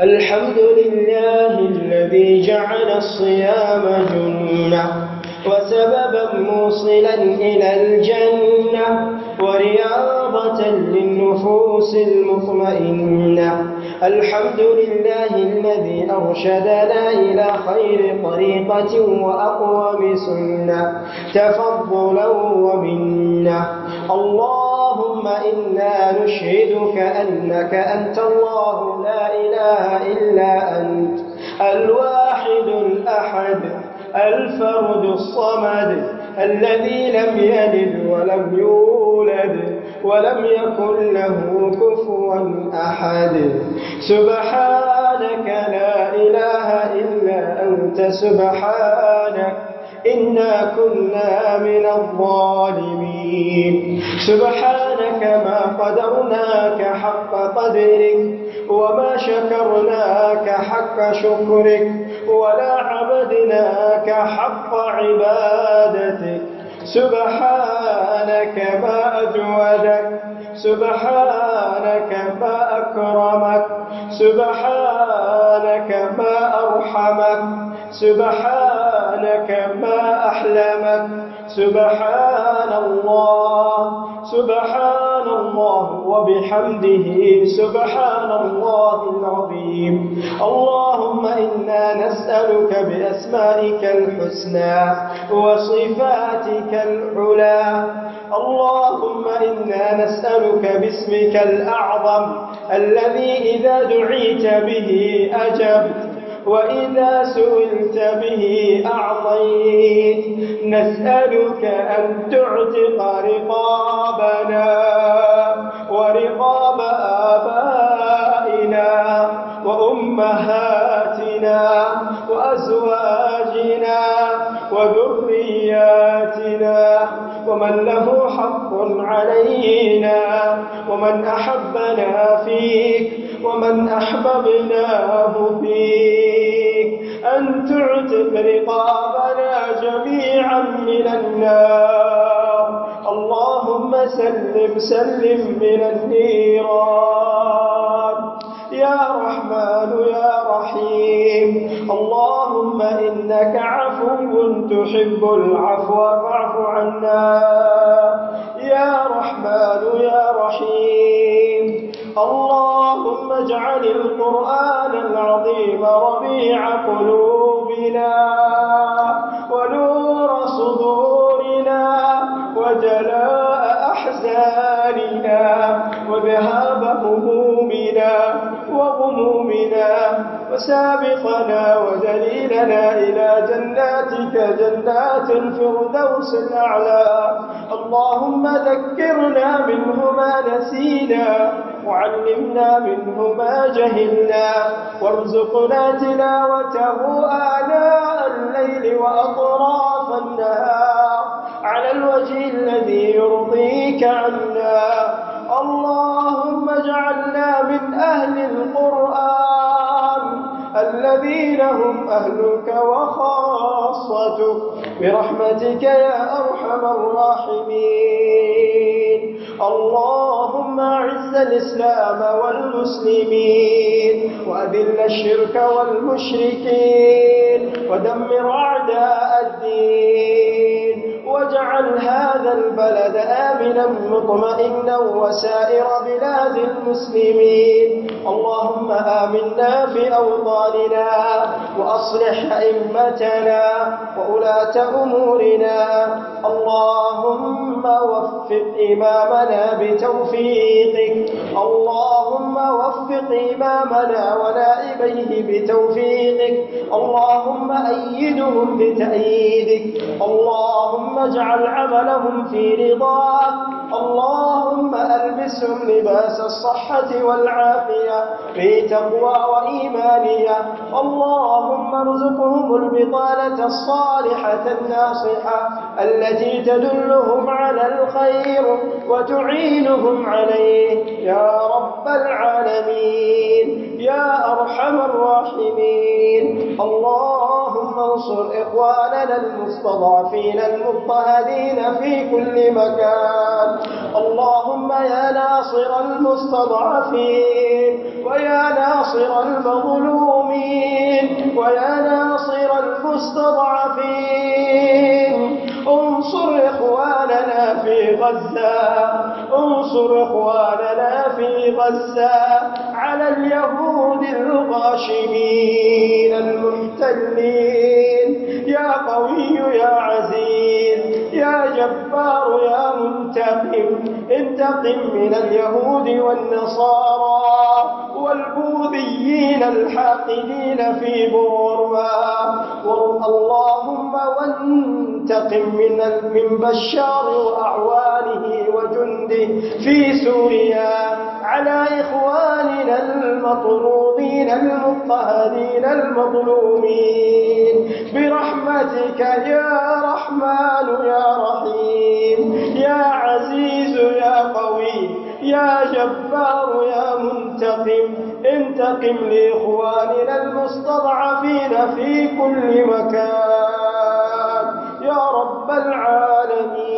الحمد لله الذي جعل الصيام جنة وسببا موصلا إلى الجنة ورياضة للنفوس المطمئنة. الحمد لله الذي أرشدنا إلى خير طريقة وأقوم سنة تفضلا ومنا اللهم إنا نشهدك أنك أنت الله لا إله إلا أنت الواحد الأحد الفرد الصمد الذي لم يلد ولم يولد ولم يكن له كفوا أحد. سبحانك لا إله إلا أنت سبحانك إنا كنا من الظالمين. سبحانك ما قدرناك حق قدرك وما شكرناك حق شكرك ولا عبدناك حق عبادتك. سبحانك ما أجودك. سبحانك ما أكرمك سبحانك ما أرحمك سبحانك ما أحلمك سبحان الله سبحان الله وبحمده سبحان الله العظيم. اللهم إنا نسألك بأسمائك الحسنى وصفاتك العلى اللهم إنا نسألك باسمك الأعظم الذي إذا دعيت به أجبت وإذا سئلت به أعطيت. نسألك أن تعتق رقابنا ورقاب آبائنا ومن له حق علينا. ومن أحبنا فيك ومن أحببناه فيك. أن تعتق رقابنا جميعا من النار. اللهم سلم سلم من النيران. يا رحمن يا رحيم. اللهم إنك عفو تحب العفو فاعف عنا. يا رحمن يا رحيم. اللهم اجعل القرآن العظيم ربيع قلوبنا. وسابقنا ودليلنا إلى جناتك جنات الفردوس الأعلى. اللهم ذكرنا منه ما نسينا وعلمنا منه ما جهلنا وارزقنا تلاوته آلاء الليل وأطراف النهار. على الوجه الذي يرضيك عنا. اللهم اجعلنا من أهل القرآن. الذين هم أهلك وخاصتك برحمتك يا أرحم الراحمين. اللهم أعز الإسلام والمسلمين وأذل الشرك والمشركين ودمر أعداء الدين. واجعل هذا البلد آمنا مطمئنا وسائر بلاد المسلمين. اللهم آمنا في أوطاننا وأصلح أئمتنا وولاة أمورنا. اللهم وفق إمامنا بتوفيقك. اللهم وفق إمامنا ونائبيه بتوفيقك. اللهم أيدهم بتأييدك. اللهم اجعل عملهم في رضاك. اللهم ألبسهم لباس الصحة والعافية في تقوى وإيمانية. اللهم ارزقهم البطانة الصالحة الناصحة التي تدلهم على الخير وتعينهم عليه. يا رب العالمين. يا أرحم الراحمين. اللهم انصر إخواننا المستضعفين المضطهدين في كل مكان. اللهم يا ناصر المستضعفين ويا ناصر المظلومين ويا ناصر المستضعفين. انصر إخواننا في غزة انصر إخواننا في غزة على اليهود الغاشمين المحتلين يا قوي يا عزيز جبار يا منتقم انتقم من اليهود والنصارى والبوذيين الحاقدين في بورما. اللهم وانتقم من من بشار وأعوانه وجنده في سوريا. على إخواننا المطرودين المضطهدين المظلومين. برحمتك يا رحمن يا رحيم. يا عزيز يا قوي. يا جبار يا منتقم. انتقم لإخواننا المستضعفين في كل مكان. يا رب العالمين.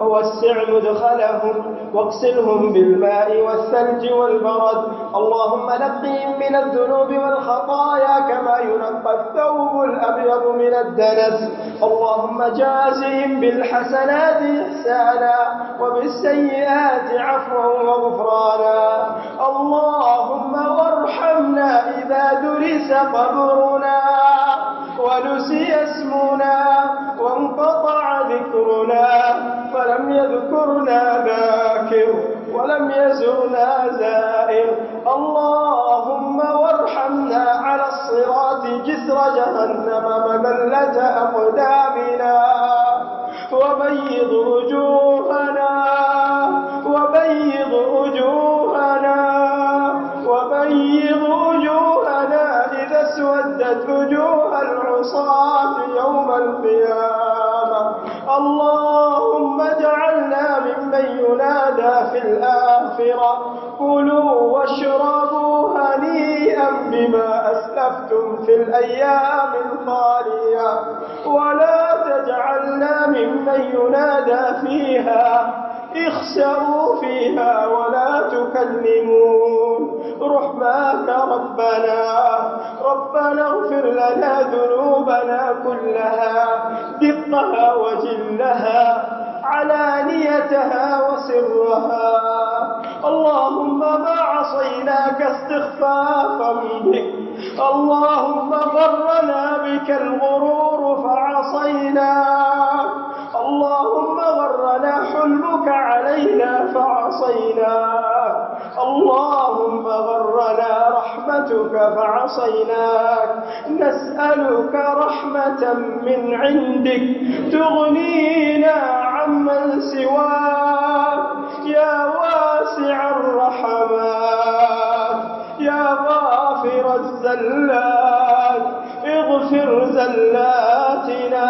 ووسع مدخلهم واغسلهم بالماء والثلج والبرد. اللهم نقهم من الذنوب والخطايا كما ينقى الثوب الأبيض من الدنس. اللهم جازهم بالحسنات إحسانا وبالسيئات عفوا وغفرانا. اللهم وارحمنا إذا درس قبرنا. ونسي اسمنا وانقطع ذكرنا فلم يذكرنا ذاكر ولم يزرنا زائر. اللهم وارحمنا على الصراط جسر جهنم مذلة أقدامنا. وبيض وجوهنا وبيض وجوهنا. العصاة يوم القيامة. اللهم اجعلنا ممن ينادى في الآخرة. كلوا واشربوا هنيئا بما أسلفتم في الأيام الخالية. ولا تجعلنا ممن ينادى فيها. اخسروا فيها ولا تكلمون. رحماك ربنا. ربنا اغفر لنا ذنوبنا كلها دقها وجلها علانيتها وسرها. اللهم ما عصيناك استخفافا بك. اللهم غرنا بك الغرور فعصيناك غرنا حلمك علينا فعصيناك اللهم غرنا رحمتك فعصيناك نسألك رحمة من عندك تغنينا عمن سواك. يا واسع الرحمات. يا غافر الزلات اغفر زلاتنا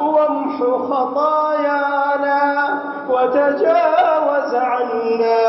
وامح خطايانا. وتجاوز عنا.